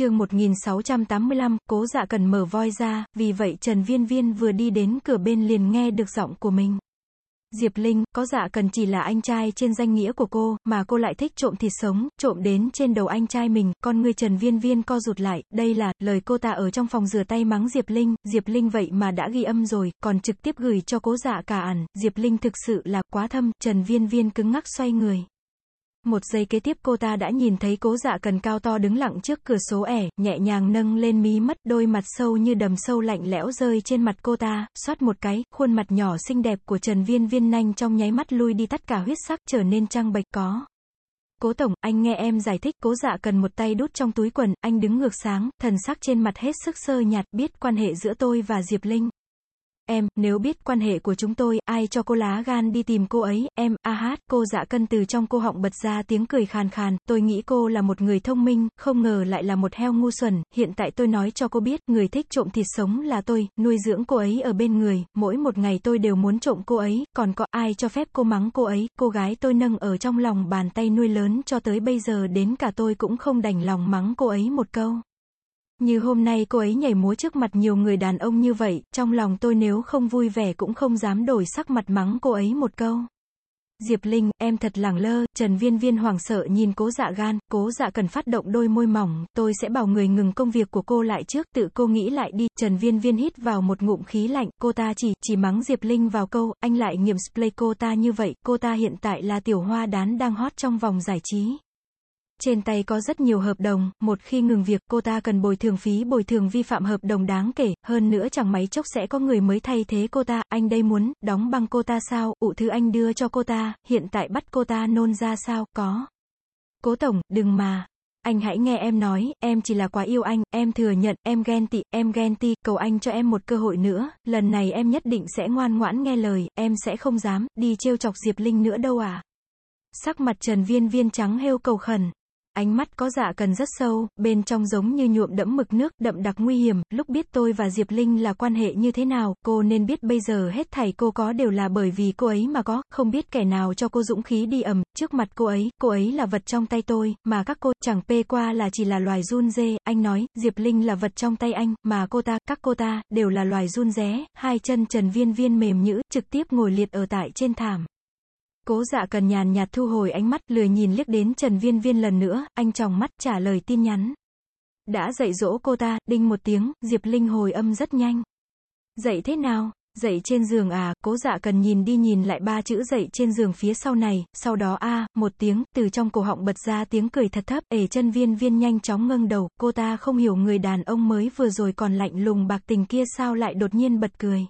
chương 1685, cố dạ cần mở voi ra, vì vậy Trần Viên Viên vừa đi đến cửa bên liền nghe được giọng của mình. Diệp Linh, có dạ cần chỉ là anh trai trên danh nghĩa của cô, mà cô lại thích trộm thịt sống, trộm đến trên đầu anh trai mình, con người Trần Viên Viên co rụt lại, đây là, lời cô ta ở trong phòng rửa tay mắng Diệp Linh, Diệp Linh vậy mà đã ghi âm rồi, còn trực tiếp gửi cho cố dạ cả ẩn, Diệp Linh thực sự là quá thâm, Trần Viên Viên cứng ngắc xoay người. Một giây kế tiếp cô ta đã nhìn thấy cố dạ cần cao to đứng lặng trước cửa số ẻ, nhẹ nhàng nâng lên mí mắt, đôi mặt sâu như đầm sâu lạnh lẽo rơi trên mặt cô ta, xoát một cái, khuôn mặt nhỏ xinh đẹp của Trần Viên Viên nhanh trong nháy mắt lui đi tất cả huyết sắc trở nên trăng bệch có. Cố Tổng, anh nghe em giải thích, cố dạ cần một tay đút trong túi quần, anh đứng ngược sáng, thần sắc trên mặt hết sức sơ nhạt, biết quan hệ giữa tôi và Diệp Linh. Em, nếu biết quan hệ của chúng tôi, ai cho cô lá gan đi tìm cô ấy, em, a hát, cô dạ cân từ trong cô họng bật ra tiếng cười khàn khàn, tôi nghĩ cô là một người thông minh, không ngờ lại là một heo ngu xuẩn, hiện tại tôi nói cho cô biết, người thích trộm thịt sống là tôi, nuôi dưỡng cô ấy ở bên người, mỗi một ngày tôi đều muốn trộm cô ấy, còn có ai cho phép cô mắng cô ấy, cô gái tôi nâng ở trong lòng bàn tay nuôi lớn cho tới bây giờ đến cả tôi cũng không đành lòng mắng cô ấy một câu. Như hôm nay cô ấy nhảy múa trước mặt nhiều người đàn ông như vậy, trong lòng tôi nếu không vui vẻ cũng không dám đổi sắc mặt mắng cô ấy một câu. Diệp Linh, em thật lẳng lơ, Trần Viên Viên hoảng sợ nhìn cố dạ gan, cố dạ cần phát động đôi môi mỏng, tôi sẽ bảo người ngừng công việc của cô lại trước, tự cô nghĩ lại đi, Trần Viên Viên hít vào một ngụm khí lạnh, cô ta chỉ, chỉ mắng Diệp Linh vào câu, anh lại nghiệm splay cô ta như vậy, cô ta hiện tại là tiểu hoa đán đang hot trong vòng giải trí. Trên tay có rất nhiều hợp đồng, một khi ngừng việc cô ta cần bồi thường phí bồi thường vi phạm hợp đồng đáng kể, hơn nữa chẳng mấy chốc sẽ có người mới thay thế cô ta, anh đây muốn, đóng băng cô ta sao, ụ thứ anh đưa cho cô ta, hiện tại bắt cô ta nôn ra sao, có. Cố Tổng, đừng mà. Anh hãy nghe em nói, em chỉ là quá yêu anh, em thừa nhận, em ghen tị, em ghen ti, cầu anh cho em một cơ hội nữa, lần này em nhất định sẽ ngoan ngoãn nghe lời, em sẽ không dám, đi trêu chọc Diệp Linh nữa đâu à. Sắc mặt Trần Viên Viên trắng heo cầu khẩn. Ánh mắt có dạ cần rất sâu, bên trong giống như nhuộm đẫm mực nước, đậm đặc nguy hiểm, lúc biết tôi và Diệp Linh là quan hệ như thế nào, cô nên biết bây giờ hết thảy cô có đều là bởi vì cô ấy mà có, không biết kẻ nào cho cô dũng khí đi ầm, trước mặt cô ấy, cô ấy là vật trong tay tôi, mà các cô, chẳng pê qua là chỉ là loài run dê, anh nói, Diệp Linh là vật trong tay anh, mà cô ta, các cô ta, đều là loài run ré, hai chân trần viên viên mềm nhữ, trực tiếp ngồi liệt ở tại trên thảm. Cố dạ cần nhàn nhạt thu hồi ánh mắt, lười nhìn liếc đến Trần Viên Viên lần nữa, anh tròng mắt trả lời tin nhắn. Đã dạy dỗ cô ta, đinh một tiếng, Diệp Linh hồi âm rất nhanh. Dạy thế nào? Dậy trên giường à, cố dạ cần nhìn đi nhìn lại ba chữ dậy trên giường phía sau này, sau đó a một tiếng, từ trong cổ họng bật ra tiếng cười thật thấp, ể chân viên viên nhanh chóng ngâng đầu, cô ta không hiểu người đàn ông mới vừa rồi còn lạnh lùng bạc tình kia sao lại đột nhiên bật cười.